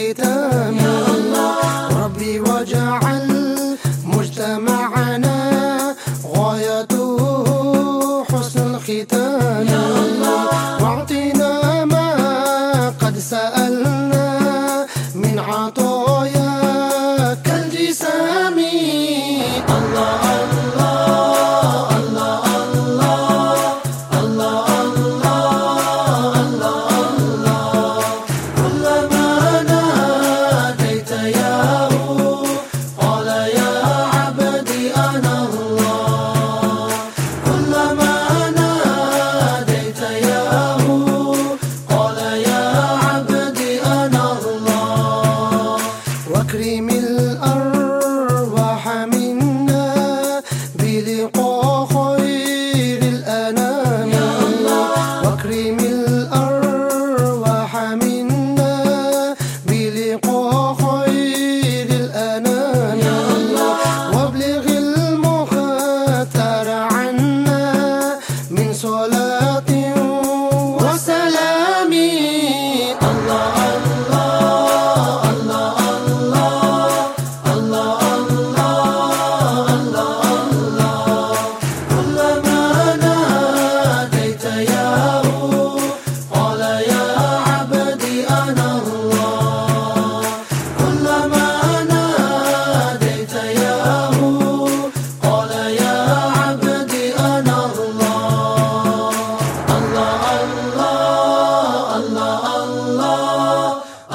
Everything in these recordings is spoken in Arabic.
Peter. 烟火。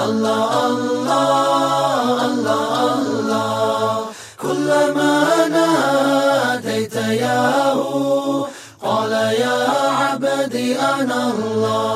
الله الله الله الله. كلما ناديت ياهو قال يا عبدي أنا الله.